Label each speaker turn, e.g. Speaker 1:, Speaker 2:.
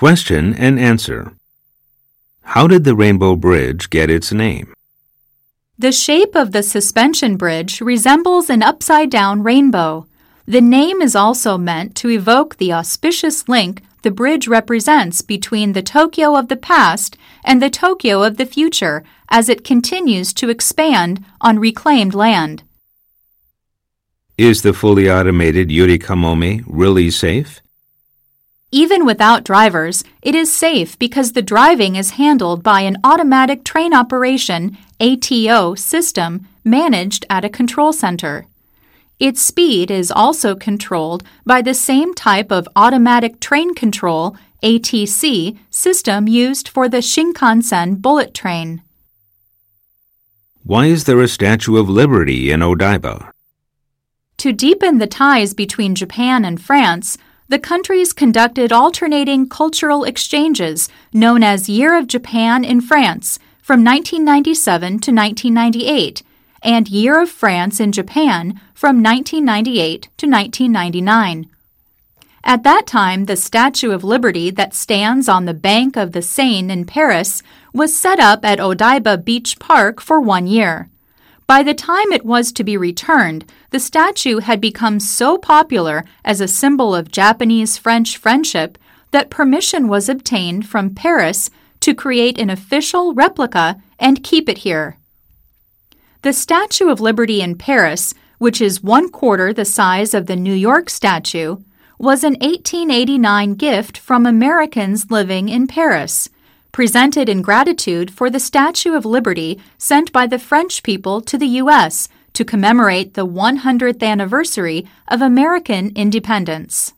Speaker 1: Question and answer. How did the Rainbow Bridge get its name?
Speaker 2: The shape of the suspension bridge resembles an upside down rainbow. The name is also meant to evoke the auspicious link the bridge represents between the Tokyo of the past and the Tokyo of the future as it continues to expand on reclaimed land.
Speaker 1: Is the fully automated Yurikamome really safe?
Speaker 2: Even without drivers, it is safe because the driving is handled by an automatic train operation ATO system managed at a control center. Its speed is also controlled by the same type of automatic train control ATC system used for the Shinkansen bullet train.
Speaker 1: Why is there a Statue of Liberty in Odaiba?
Speaker 2: To deepen the ties between Japan and France, the countries conducted alternating cultural exchanges known as Year of Japan in France from 1997 to 1998 and Year of France in Japan from 1998 to 1999. At that time, the Statue of Liberty that stands on the bank of the Seine in Paris was set up at Odaiba Beach Park for one year. By the time it was to be returned, the statue had become so popular as a symbol of Japanese French friendship that permission was obtained from Paris to create an official replica and keep it here. The Statue of Liberty in Paris, which is one quarter the size of the New York statue, was an 1889 gift from Americans living in Paris presented in gratitude for the Statue of Liberty sent by the French people to the U.S. to commemorate the 100th anniversary of American independence.